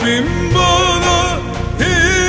Rabbim bana hidayet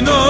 menino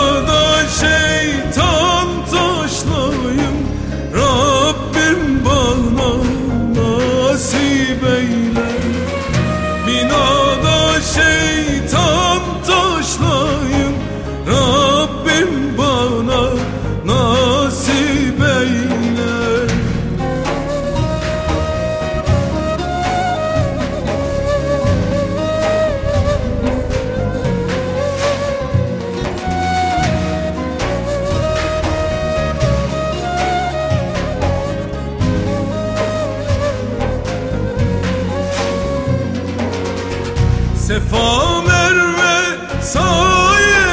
Sefa merve sayedeyim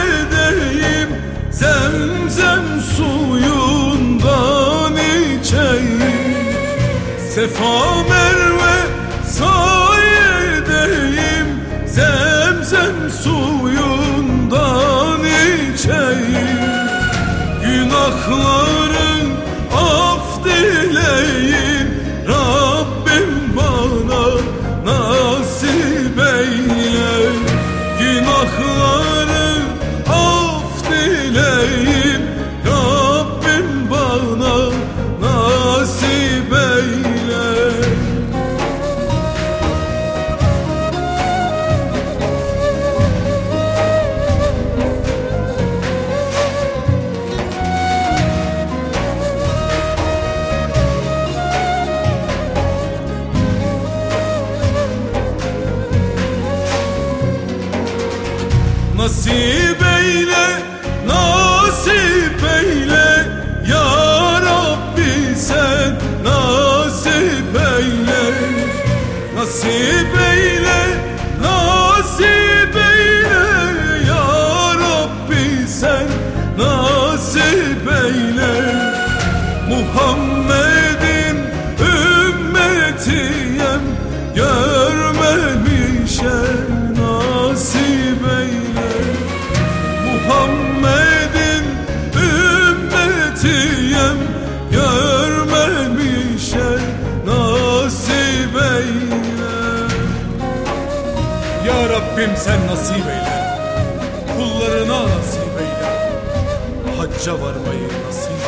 Zemzem suyundan içeyim. Sefa merve sayedeyim Zemzem suyundan içeyim. Günahların af dileyin Nasip eyle, nasip eyle. Ya Rabbi sen nasip eyle. Nasip eyle, nasip eyle. Ya Rabbi sen nasip eyle. Muhammed'in Rabbim sen nasip eyle. Kullarına nasip eyle. Hacca varmayı nasip